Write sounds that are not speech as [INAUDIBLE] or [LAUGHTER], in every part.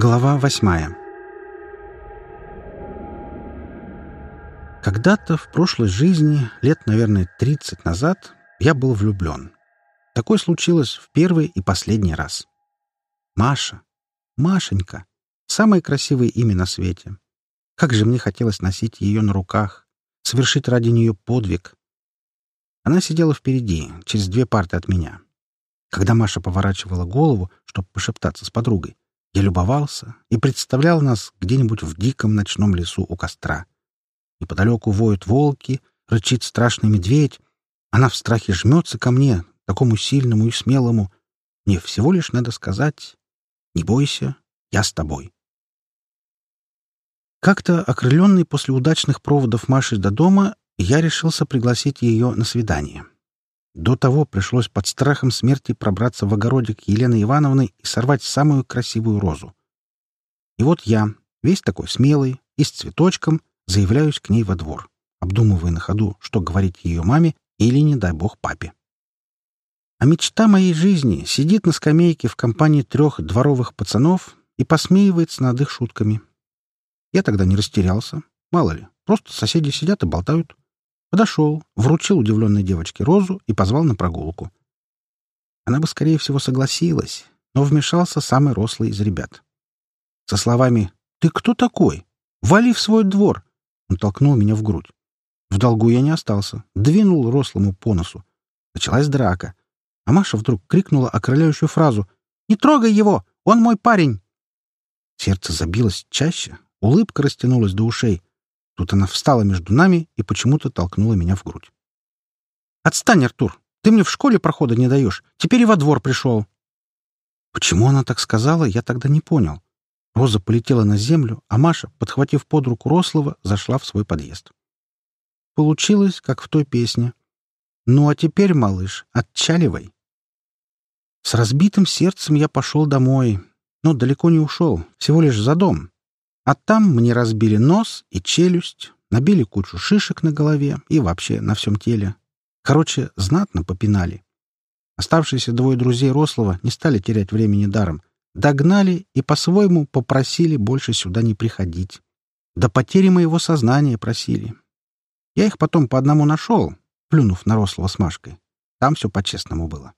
Глава восьмая Когда-то в прошлой жизни, лет, наверное, 30 назад, я был влюблен. Такое случилось в первый и последний раз. Маша. Машенька. Самое красивое имя на свете. Как же мне хотелось носить ее на руках, совершить ради нее подвиг. Она сидела впереди, через две парты от меня. Когда Маша поворачивала голову, чтобы пошептаться с подругой, я любовался и представлял нас где-нибудь в диком ночном лесу у костра. Неподалеку воют волки, рычит страшный медведь. Она в страхе жмется ко мне, такому сильному и смелому. Мне всего лишь надо сказать «Не бойся, я с тобой». Как-то, окрыленный после удачных проводов Маши до дома, я решился пригласить ее на свидание. До того пришлось под страхом смерти пробраться в огородик Елены Ивановны и сорвать самую красивую розу. И вот я, весь такой смелый и с цветочком, заявляюсь к ней во двор, обдумывая на ходу, что говорить ее маме или, не дай бог, папе. А мечта моей жизни сидит на скамейке в компании трех дворовых пацанов и посмеивается над их шутками. Я тогда не растерялся. Мало ли, просто соседи сидят и болтают. Подошел, вручил удивленной девочке розу и позвал на прогулку. Она бы, скорее всего, согласилась, но вмешался самый рослый из ребят. Со словами «Ты кто такой? Вали в свой двор!» Он толкнул меня в грудь. В долгу я не остался, двинул рослому по носу. Началась драка. А Маша вдруг крикнула окрыляющую фразу «Не трогай его! Он мой парень!» Сердце забилось чаще, улыбка растянулась до ушей. Тут она встала между нами и почему-то толкнула меня в грудь. «Отстань, Артур! Ты мне в школе прохода не даешь. Теперь и во двор пришел». Почему она так сказала, я тогда не понял. Роза полетела на землю, а Маша, подхватив под руку Рослова, зашла в свой подъезд. Получилось, как в той песне. «Ну а теперь, малыш, отчаливай». С разбитым сердцем я пошел домой, но далеко не ушел, всего лишь за дом. А там мне разбили нос и челюсть, набили кучу шишек на голове и вообще на всем теле. Короче, знатно попинали. Оставшиеся двое друзей Рослова не стали терять времени даром. Догнали и по-своему попросили больше сюда не приходить. До потери моего сознания просили. Я их потом по одному нашел, плюнув на Рослова с Машкой. Там все по-честному было.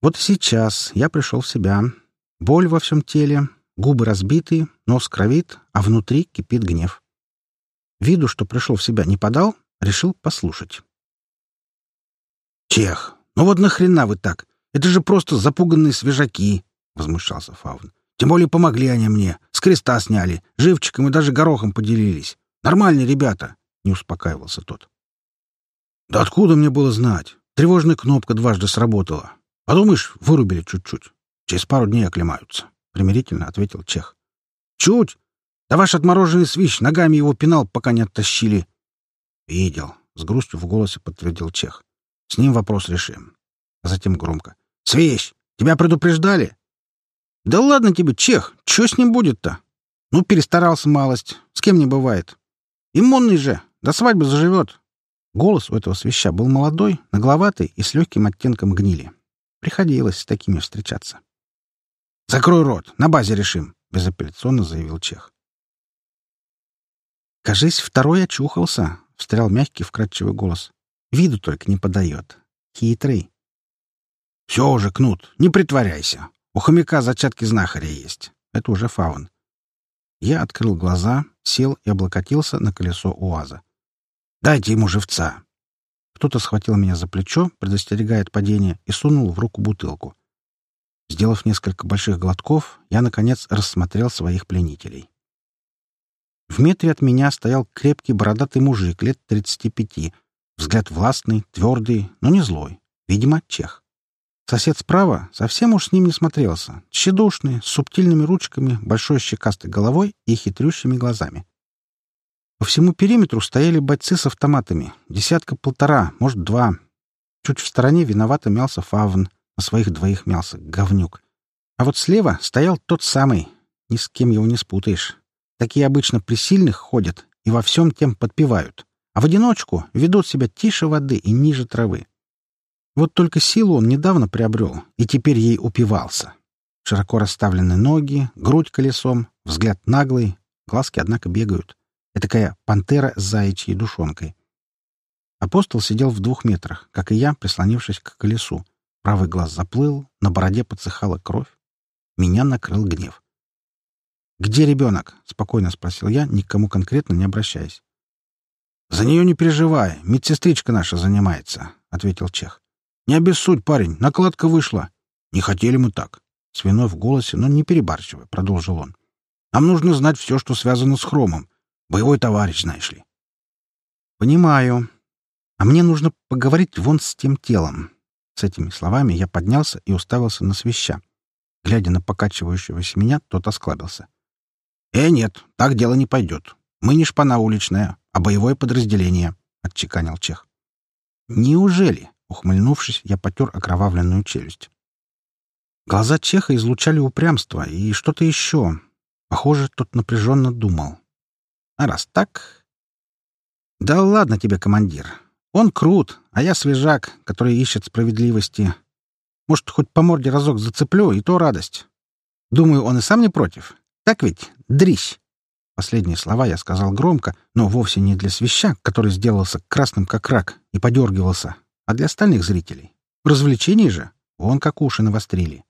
Вот сейчас я пришел в себя. Боль во всем теле, Губы разбиты, нос кровит, а внутри кипит гнев. Виду, что пришел в себя, не подал, решил послушать. «Чех, ну вот нахрена вы так? Это же просто запуганные свежаки!» — возмущался Фаун. «Тем более помогли они мне. С креста сняли, живчиком и даже горохом поделились. Нормальные ребята!» — не успокаивался тот. «Да откуда мне было знать? Тревожная кнопка дважды сработала. Подумаешь, вырубили чуть-чуть. Через пару дней оклемаются». — примирительно ответил Чех. «Чуть! Да ваш отмороженный свищ ногами его пинал, пока не оттащили». «Видел», — с грустью в голосе подтвердил Чех. «С ним вопрос решим». А затем громко. «Свищ, тебя предупреждали?» «Да ладно тебе, Чех, что с ним будет-то?» «Ну, перестарался малость. С кем не бывает. Иммунный же, до свадьбы заживет». Голос у этого свища был молодой, нагловатый и с легким оттенком гнили. Приходилось с такими встречаться. «Закрой рот, на базе решим», — безапелляционно заявил Чех. «Кажись, второй очухался», — встрял мягкий вкрадчивый голос. «Виду только не подает. Хитрый». «Все уже, Кнут, не притворяйся. У хомяка зачатки знахаря есть. Это уже фаун». Я открыл глаза, сел и облокотился на колесо УАЗа. «Дайте ему живца!» Кто-то схватил меня за плечо, предостерегая от падения, и сунул в руку бутылку. Сделав несколько больших глотков, я, наконец, рассмотрел своих пленителей. В метре от меня стоял крепкий бородатый мужик лет 35, взгляд властный, твердый, но не злой. Видимо, чех. Сосед справа совсем уж с ним не смотрелся. Тщедушный, с субтильными ручками, большой щекастой головой и хитрющими глазами. По всему периметру стояли бойцы с автоматами. Десятка-полтора, может, два. Чуть в стороне виновато мялся фавн — на своих двоих мялся, говнюк. А вот слева стоял тот самый. Ни с кем его не спутаешь. Такие обычно при сильных ходят и во всем тем подпевают. А в одиночку ведут себя тише воды и ниже травы. Вот только силу он недавно приобрел и теперь ей упивался. Широко расставлены ноги, грудь колесом, взгляд наглый, глазки, однако, бегают. Этакая пантера с заячьей душонкой. Апостол сидел в двух метрах, как и я, прислонившись к колесу. Правый глаз заплыл, на бороде подсыхала кровь. Меня накрыл гнев. «Где ребенок?» — спокойно спросил я, никому конкретно не обращаясь. «За нее не переживай, медсестричка наша занимается», — ответил Чех. «Не обессудь, парень, накладка вышла. Не хотели мы так». Свиной в голосе, но не перебарщивая, — продолжил он. «Нам нужно знать все, что связано с хромом. Боевой товарищ, знаешь ли». «Понимаю. А мне нужно поговорить вон с тем телом». С этими словами я поднялся и уставился на свища. Глядя на покачивающегося меня, тот осклабился. «Э, нет, так дело не пойдет. Мы не шпана уличная, а боевое подразделение», — отчеканил Чех. «Неужели?» — ухмыльнувшись, я потер окровавленную челюсть. Глаза Чеха излучали упрямство и что-то еще. Похоже, тот напряженно думал. «А раз так...» «Да ладно тебе, командир. Он крут, а я свежак, который ищет справедливости. Может, хоть по морде разок зацеплю, и то радость. Думаю, он и сам не против. Так ведь, дрищ?» Последние слова я сказал громко, но вовсе не для свища, который сделался красным как рак и подергивался, а для остальных зрителей. Развлечений же вон как уши навострили.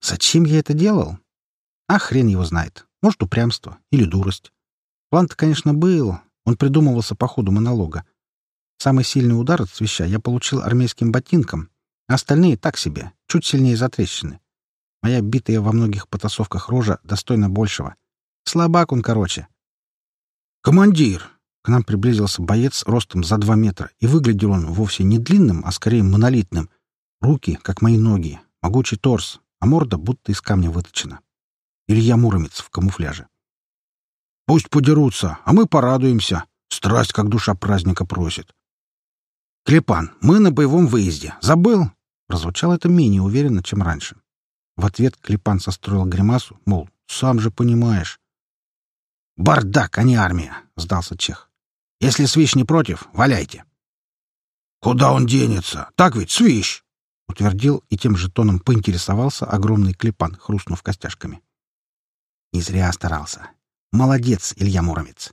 Зачем я это делал? А хрен его знает. Может, упрямство или дурость. План-то, конечно, был. Он придумывался по ходу монолога. Самый сильный удар от свища я получил армейским ботинком, а остальные так себе, чуть сильнее затрещины. Моя битая во многих потасовках рожа достойна большего. Слабак он, короче. «Командир!» К нам приблизился боец ростом за два метра, и выглядел он вовсе не длинным, а скорее монолитным. Руки, как мои ноги, могучий торс, а морда будто из камня выточена. Илья Муромец в камуфляже. «Пусть подерутся, а мы порадуемся. Страсть, как душа праздника просит». «Клепан, мы на боевом выезде. Забыл?» Прозвучало это менее уверенно, чем раньше. В ответ Клепан состроил гримасу, мол, сам же понимаешь. «Бардак, а не армия!» — сдался Чех. «Если Свищ не против, валяйте!» «Куда он денется? Так ведь, Свищ!» — утвердил и тем же тоном поинтересовался огромный клепан, хрустнув костяшками. Не зря старался. Молодец, Илья Муромец.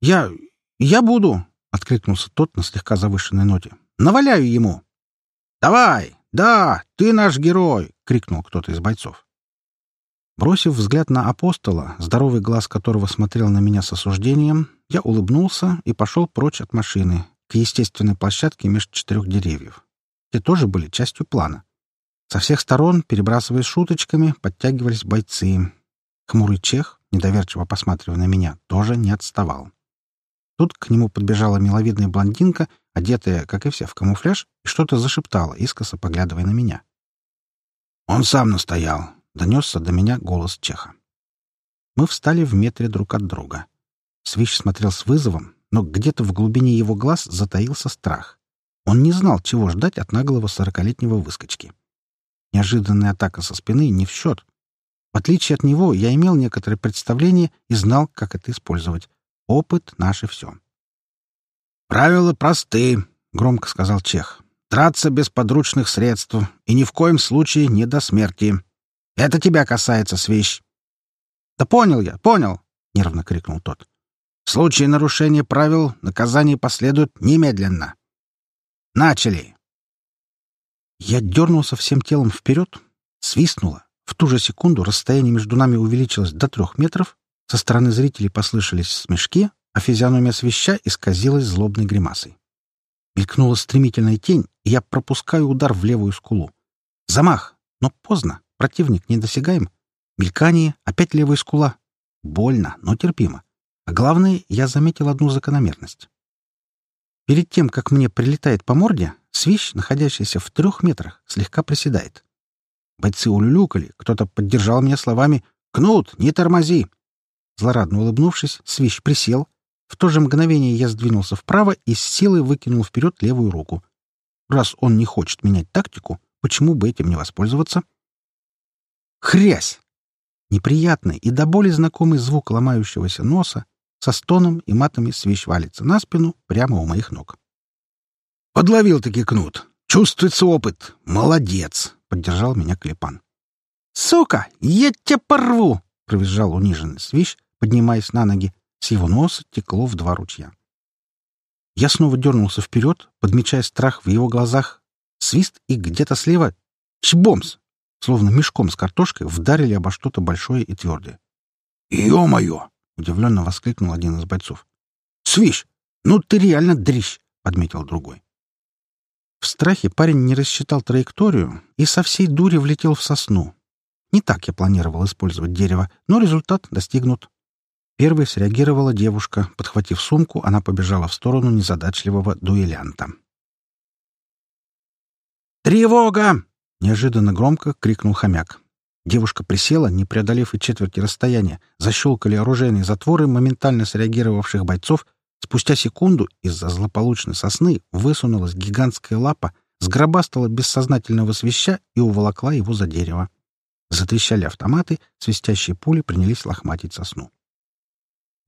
«Я... я буду!» — откликнулся тот на слегка завышенной ноте. «Наваляю ему!» «Давай! Да, ты наш герой!» — крикнул кто-то из бойцов. Бросив взгляд на апостола, здоровый глаз которого смотрел на меня с осуждением, я улыбнулся и пошел прочь от машины, к естественной площадке между четырех деревьев. Те тоже были частью плана. Со всех сторон, перебрасываясь шуточками, подтягивались бойцы. Хмурый чех, недоверчиво посматривая на меня, тоже не отставал. Тут к нему подбежала миловидная блондинка, одетая, как и все, в камуфляж, и что-то зашептала, искоса поглядывая на меня. «Он сам настоял», — донесся до меня голос Чеха. Мы встали в метре друг от друга. Свищ смотрел с вызовом, но где-то в глубине его глаз затаился страх. Он не знал, чего ждать от наглого сорокалетнего выскочки. Неожиданная атака со спины не в счет. В отличие от него, я имел некоторое представление и знал, как это использовать. Опыт — наше все. «Правила просты», — громко сказал Чех. «Драться без подручных средств и ни в коем случае не до смерти. Это тебя касается, свищ. Да понял я, понял, нервно крикнул тот. В случае нарушения правил наказание последует немедленно. Начали. Я дернулся всем телом вперед, свистнуло. В ту же секунду расстояние между нами увеличилось до трех метров, со стороны зрителей послышались смешки, а физиономия свища исказилась злобной гримасой. Мелькнула стремительная тень, и я пропускаю удар в левую скулу. Замах, но поздно. Противник недосягаем. Мелькание, опять левая скула. Больно, но терпимо. А главное, я заметил одну закономерность. Перед тем, как мне прилетает по морде, свищ, находящийся в трех метрах, слегка приседает. Бойцы улюлюкали, кто-то поддержал меня словами «Кнут, не тормози!». Злорадно улыбнувшись, свищ присел. В то же мгновение я сдвинулся вправо и с силой выкинул вперед левую руку. Раз он не хочет менять тактику, почему бы этим не воспользоваться? Хрясь! Неприятный и до боли знакомый звук ломающегося носа со стоном и матами свищ валится на спину прямо у моих ног. «Подловил-таки кнут. Чувствуется опыт. Молодец!» — поддержал меня Клепан. «Сука, я тебя порву!» — провизжал униженный свищ, поднимаясь на ноги. С его носа текло в два ручья. Я снова дернулся вперед, подмечая страх в его глазах. Свист и где-то слева — чбомс! Словно мешком с картошкой вдарили обо что-то большое и твердое. «Е-мое!» — удивленно воскликнул один из бойцов. «Свищ! Ну ты реально дрищ!» — подметил другой. В страхе парень не рассчитал траекторию и со всей дури влетел в сосну. Не так я планировал использовать дерево, но результат достигнут. Первой среагировала девушка. Подхватив сумку, она побежала в сторону незадачливого дуэлянта. «Тревога!» — неожиданно громко крикнул хомяк. Девушка присела, не преодолев и четверти расстояния. Защелкали оружейные затворы моментально среагировавших бойцов. Спустя секунду из-за злополучной сосны высунулась гигантская лапа, сгробастала бессознательного свища и уволокла его за дерево. Затрещали автоматы, свистящие пули принялись лохматить сосну.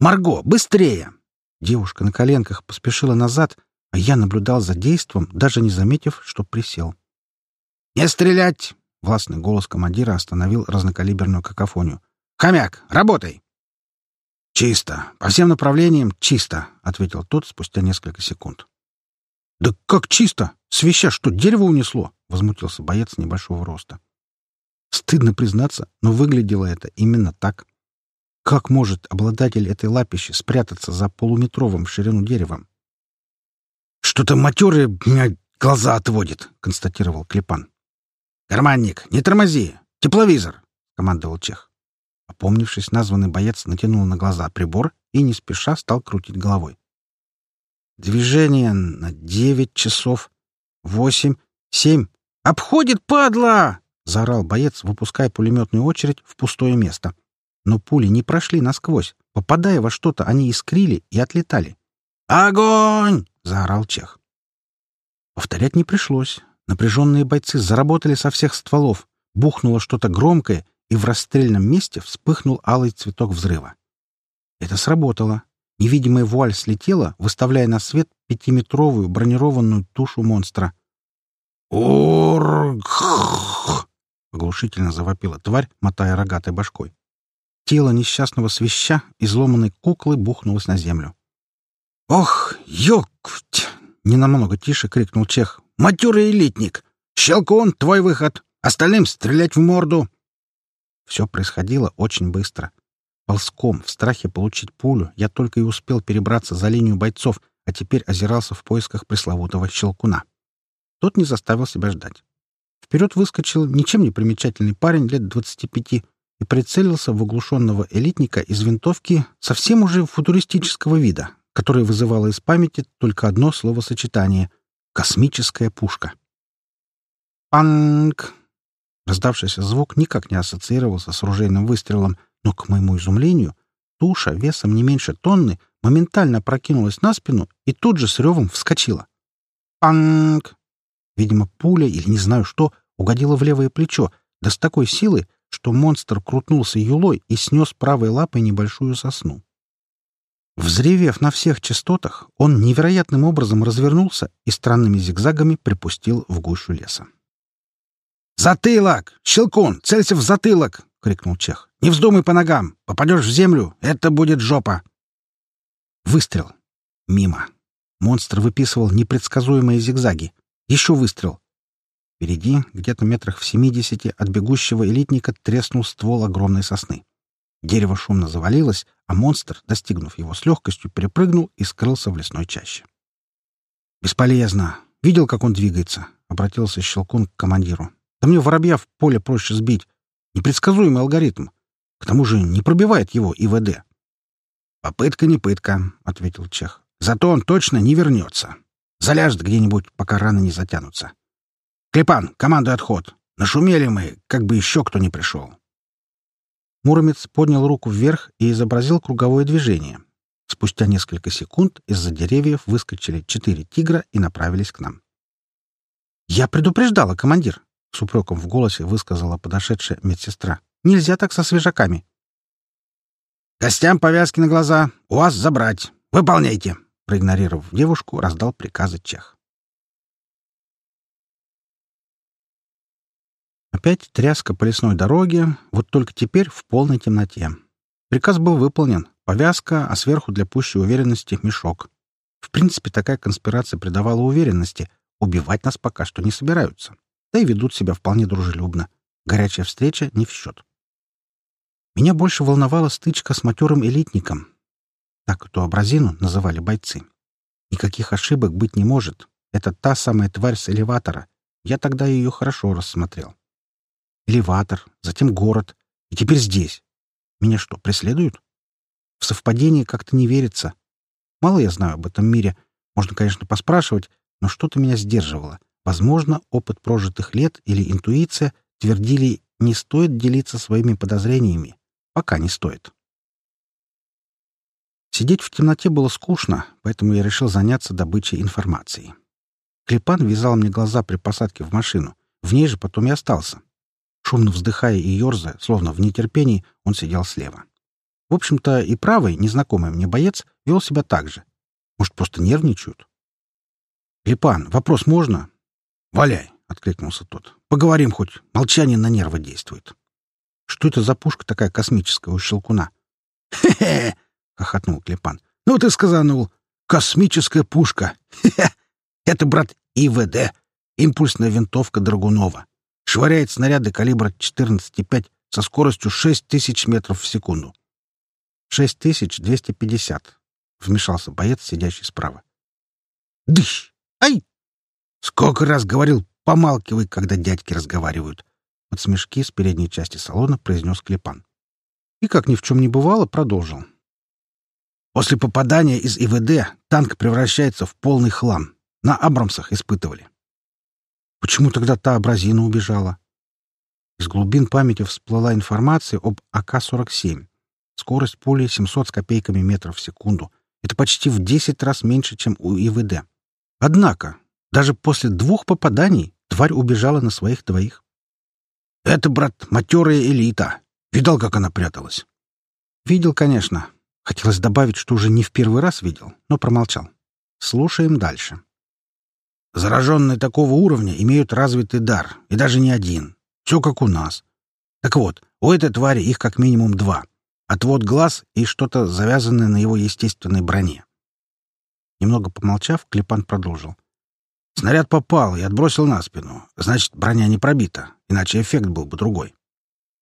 «Марго, быстрее!» Девушка на коленках поспешила назад, а я наблюдал за действом, даже не заметив, что присел. «Не стрелять!» — властный голос командира остановил разнокалиберную какофонию. «Хомяк, работай!» «Чисто. По всем направлениям чисто», — ответил тот спустя несколько секунд. «Да как чисто? Свища что, дерево унесло?» — возмутился боец небольшого роста. Стыдно признаться, но выглядело это именно так. Как может обладатель этой лапищи спрятаться за полуметровым ширину деревом? «Что-то матерый меня глаза отводит», — констатировал Клепан. «Карманник, не тормози! Тепловизор!» — командовал Чех. Опомнившись, названный боец натянул на глаза прибор и не спеша стал крутить головой. «Движение на девять часов. Восемь. Семь. Обходит, падла!» — заорал боец, выпуская пулеметную очередь в пустое место но пули не прошли насквозь. Попадая во что-то, они искрили и отлетали. «Огонь!» — заорал Чех. Повторять не пришлось. Напряженные бойцы заработали со всех стволов. Бухнуло что-то громкое, и в расстрельном месте вспыхнул алый цветок взрыва. Это сработало. Невидимая вуаль слетела, выставляя на свет пятиметровую бронированную тушу монстра. «Орг!» — оглушительно завопила тварь, мотая рогатой башкой. Тело несчастного свища, изломанной куклы, бухнулось на землю. «Ох, ёкть!» — ненамного тише крикнул Чех. «Матерый элитник! Щелкун, твой выход! Остальным стрелять в морду!» Все происходило очень быстро. Ползком, в страхе получить пулю, я только и успел перебраться за линию бойцов, а теперь озирался в поисках пресловутого щелкуна. Тот не заставил себя ждать. Вперед выскочил ничем не примечательный парень лет двадцати пяти, и прицелился в оглушенного элитника из винтовки совсем уже футуристического вида, которое вызывало из памяти только одно словосочетание — «космическая пушка». «Панк!» Раздавшийся звук никак не ассоциировался с ружейным выстрелом, но, к моему изумлению, туша весом не меньше тонны моментально прокинулась на спину и тут же с ревом вскочила. «Панк!» Видимо, пуля или не знаю что угодила в левое плечо, да с такой силой, что монстр крутнулся юлой и снес правой лапой небольшую сосну. Взревев на всех частотах, он невероятным образом развернулся и странными зигзагами припустил в гущу леса. «Затылок! Щелкун! Целься в затылок!» — крикнул Чех. «Не вздумай по ногам! Попадешь в землю! Это будет жопа!» Выстрел. Мимо. Монстр выписывал непредсказуемые зигзаги. Еще выстрел. Впереди, где-то метрах в семидесяти, от бегущего элитника треснул ствол огромной сосны. Дерево шумно завалилось, а монстр, достигнув его с легкостью, перепрыгнул и скрылся в лесной чаще. «Бесполезно. Видел, как он двигается?» — обратился Щелкун к командиру. «Да мне воробья в поле проще сбить. Непредсказуемый алгоритм. К тому же не пробивает его ИВД». «Попытка не пытка», — ответил Чех. «Зато он точно не вернется. Заляжет где-нибудь, пока раны не затянутся. «Клепан, командуй отход! Нашумели мы, как бы еще кто не пришел!» Муромец поднял руку вверх и изобразил круговое движение. Спустя несколько секунд из-за деревьев выскочили четыре тигра и направились к нам. «Я предупреждала, командир!» — с упреком в голосе высказала подошедшая медсестра. «Нельзя так со свежаками!» «Гостям повязки на глаза! У вас забрать! Выполняйте!» Проигнорировав девушку, раздал приказы чех. Опять тряска по лесной дороге, вот только теперь в полной темноте. Приказ был выполнен. Повязка, а сверху для пущей уверенности мешок. В принципе, такая конспирация придавала уверенности. Убивать нас пока что не собираются. Да и ведут себя вполне дружелюбно. Горячая встреча не в счет. Меня больше волновала стычка с матерым элитником. Так эту абразину называли бойцы. Никаких ошибок быть не может. Это та самая тварь с элеватора. Я тогда ее хорошо рассмотрел. Элеватор, затем город, и теперь здесь. Меня что, преследуют? В совпадение как-то не верится. Мало я знаю об этом мире. Можно, конечно, поспрашивать, но что-то меня сдерживало. Возможно, опыт прожитых лет или интуиция твердили, не стоит делиться своими подозрениями. Пока не стоит. Сидеть в темноте было скучно, поэтому я решил заняться добычей информации. Клепан вязал мне глаза при посадке в машину. В ней же потом и остался. Шумно вздыхая и ерзая, словно в нетерпении, он сидел слева. В общем-то, и правый, незнакомый мне боец, вел себя так же. Может, просто нервничают? «Липан, вопрос можно?» «Валяй!» — откликнулся тот. «Поговорим хоть. Молчание на нервы действует». «Что это за пушка такая космическая у щелкуна?» «Хе-хе!» — хохотнул Клепан. «Ну ты сказанул! Космическая пушка! Хе-хе! Это, брат, ИВД, импульсная винтовка Драгунова. Швыряет снаряды калибра 14,5 со скоростью 6000 метров в секунду. 6250. Вмешался боец, сидящий справа. Дыщ! Ай! Сколько раз говорил, помалкивай, когда дядьки разговаривают. Под смешки с передней части салона произнес Клепан. И, как ни в чем не бывало, продолжил. После попадания из ИВД танк превращается в полный хлам. На Абрамсах испытывали. Почему тогда та абразина убежала? Из глубин памяти всплыла информация об АК-47. Скорость пули 700 с копейками метров в секунду. Это почти в 10 раз меньше, чем у ИВД. Однако, даже после двух попаданий тварь убежала на своих двоих. «Это, брат, матерая элита. Видал, как она пряталась?» «Видел, конечно. Хотелось добавить, что уже не в первый раз видел, но промолчал. Слушаем дальше. Зараженные такого уровня имеют развитый дар, и даже не один. Все как у нас. Так вот, у этой твари их как минимум два отвод глаз и что-то завязанное на его естественной броне. Немного помолчав, Клепан продолжил. Снаряд попал и отбросил на спину. Значит, броня не пробита, иначе эффект был бы другой.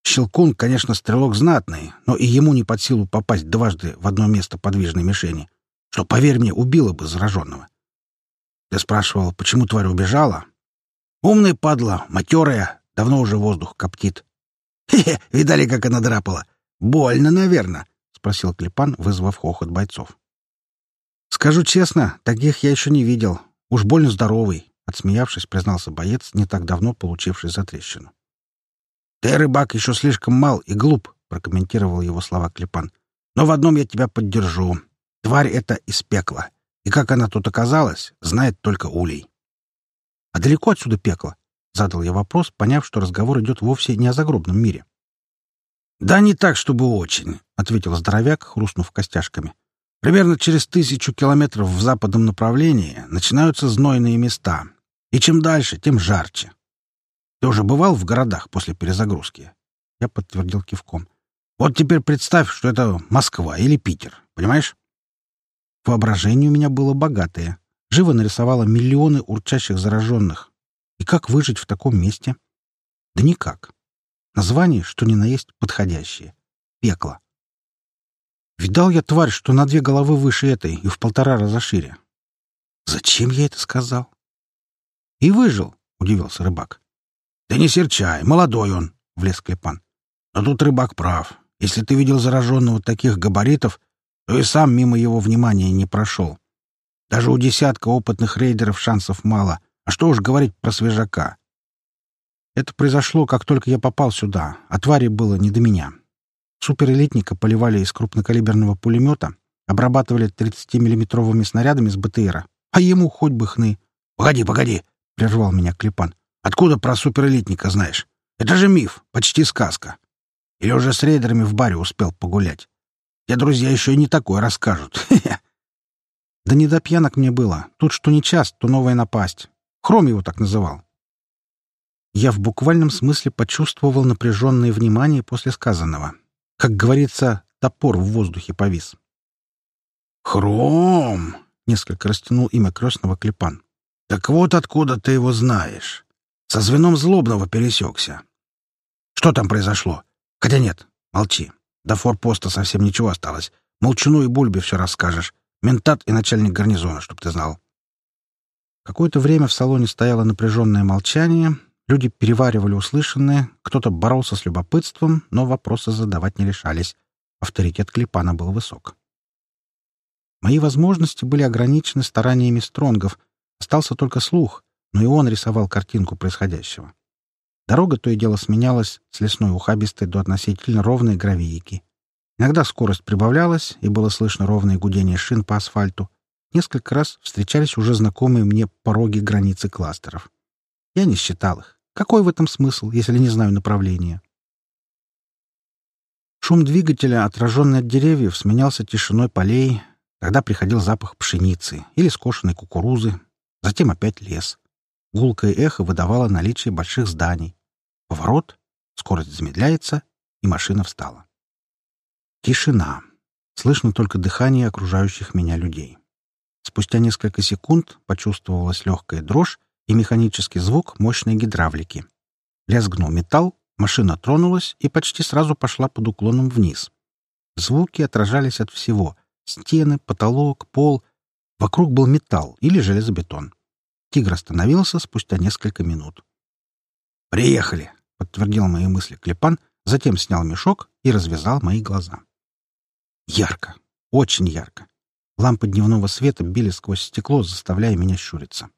Щелкун, конечно, стрелок знатный, но и ему не под силу попасть дважды в одно место подвижной мишени, что, поверь мне, убило бы зараженного. Ты спрашивал, почему тварь убежала? Умная падла, матерая, давно уже воздух коптит. Хе-хе, видали, как она драпала? «Больно, наверное?» — спросил Клепан, вызвав хохот бойцов. «Скажу честно, таких я еще не видел. Уж больно здоровый», — отсмеявшись, признался боец, не так давно получивший затрещину. «Ты, рыбак, еще слишком мал и глуп», — прокомментировал его слова Клепан. «Но в одном я тебя поддержу. Тварь эта из пекла. И как она тут оказалась, знает только Улей». «А далеко отсюда пекло?» — задал я вопрос, поняв, что разговор идет вовсе не о загробном мире. «Да не так, чтобы очень», — ответил здоровяк, хрустнув костяшками. «Примерно через тысячу километров в западном направлении начинаются знойные места. И чем дальше, тем жарче. Ты уже бывал в городах после перезагрузки?» Я подтвердил кивком. «Вот теперь представь, что это Москва или Питер, понимаешь?» Воображение у меня было богатое. Живо нарисовало миллионы урчащих зараженных. И как выжить в таком месте? Да никак. Название, что ни на есть, подходящее. Пекло. Видал я тварь, что на две головы выше этой и в полтора раза шире. Зачем я это сказал? И выжил, — удивился рыбак. Да не серчай, молодой он, — влез Клепан. Но тут рыбак прав. Если ты видел зараженного таких габаритов, то и сам мимо его внимания не прошел. Даже у десятка опытных рейдеров шансов мало. А что уж говорить про свежака. Это произошло, как только я попал сюда, а твари было не до меня. Суперэлитника поливали из крупнокалиберного пулемета, обрабатывали 30-миллиметровыми снарядами с БТРа, а ему хоть бы хны. — Погоди, погоди! — прервал меня Клепан. — Откуда про суперэлитника знаешь? Это же миф, почти сказка. Или уже с рейдерами в баре успел погулять? Я друзья еще и не такое расскажут. [LAUGHS] Да не до пьянок мне было. Тут что не час, то новая напасть. Хром его так называл. Я в буквальном смысле почувствовал напряженное внимание после сказанного. Как говорится, топор в воздухе повис. «Хром!» — несколько растянул имя крестного Клепан. «Так вот откуда ты его знаешь. Со звеном злобного пересекся. Что там произошло? Хотя нет, молчи. До форпоста совсем ничего осталось. Молчуну и Бульбе все расскажешь. Ментат и начальник гарнизона, чтоб ты знал». Какое-то время в салоне стояло напряженное молчание, Люди переваривали услышанное, кто-то боролся с любопытством, но вопросы задавать не решались. Авторитет Клепана был высок. Мои возможности были ограничены стараниями стронгов. Остался только слух, но и он рисовал картинку происходящего. Дорога то и дело сменялась с лесной ухабистой до относительно ровной гравийки. Иногда скорость прибавлялась, и было слышно ровное гудение шин по асфальту. Несколько раз встречались уже знакомые мне пороги границы кластеров. Я не считал их. Какой в этом смысл, если не знаю направления? Шум двигателя, отраженный от деревьев, сменялся тишиной полей. Тогда приходил запах пшеницы или скошенной кукурузы. Затем опять лес. Гулкое эхо выдавало наличие больших зданий. Поворот, скорость замедляется, и машина встала. Тишина. Слышно только дыхание окружающих меня людей. Спустя несколько секунд почувствовалась легкая дрожь, и механический звук мощной гидравлики. Лязгнул металл, машина тронулась и почти сразу пошла под уклоном вниз. Звуки отражались от всего — стены, потолок, пол. Вокруг был металл или железобетон. Тигр остановился спустя несколько минут. «Приехали!» — подтвердил мои мысли Клепан, затем снял мешок и развязал мои глаза. Ярко, очень ярко. Лампы дневного света били сквозь стекло, заставляя меня щуриться.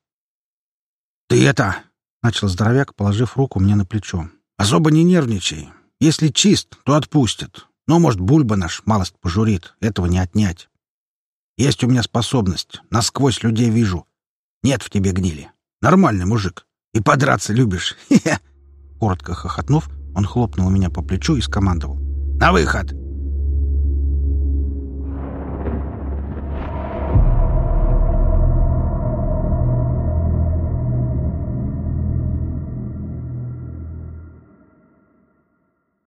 «Ты это...» — начал здоровяк, положив руку мне на плечо. «Особо не нервничай. Если чист, то отпустят. Но, может, Бульба наш малость пожурит. Этого не отнять. Есть у меня способность. Насквозь людей вижу. Нет в тебе гнили. Нормальный мужик. И подраться любишь. [LAUGHS] Хе-хе!» Коротко хохотнув, он хлопнул меня по плечу и скомандовал. «На выход!»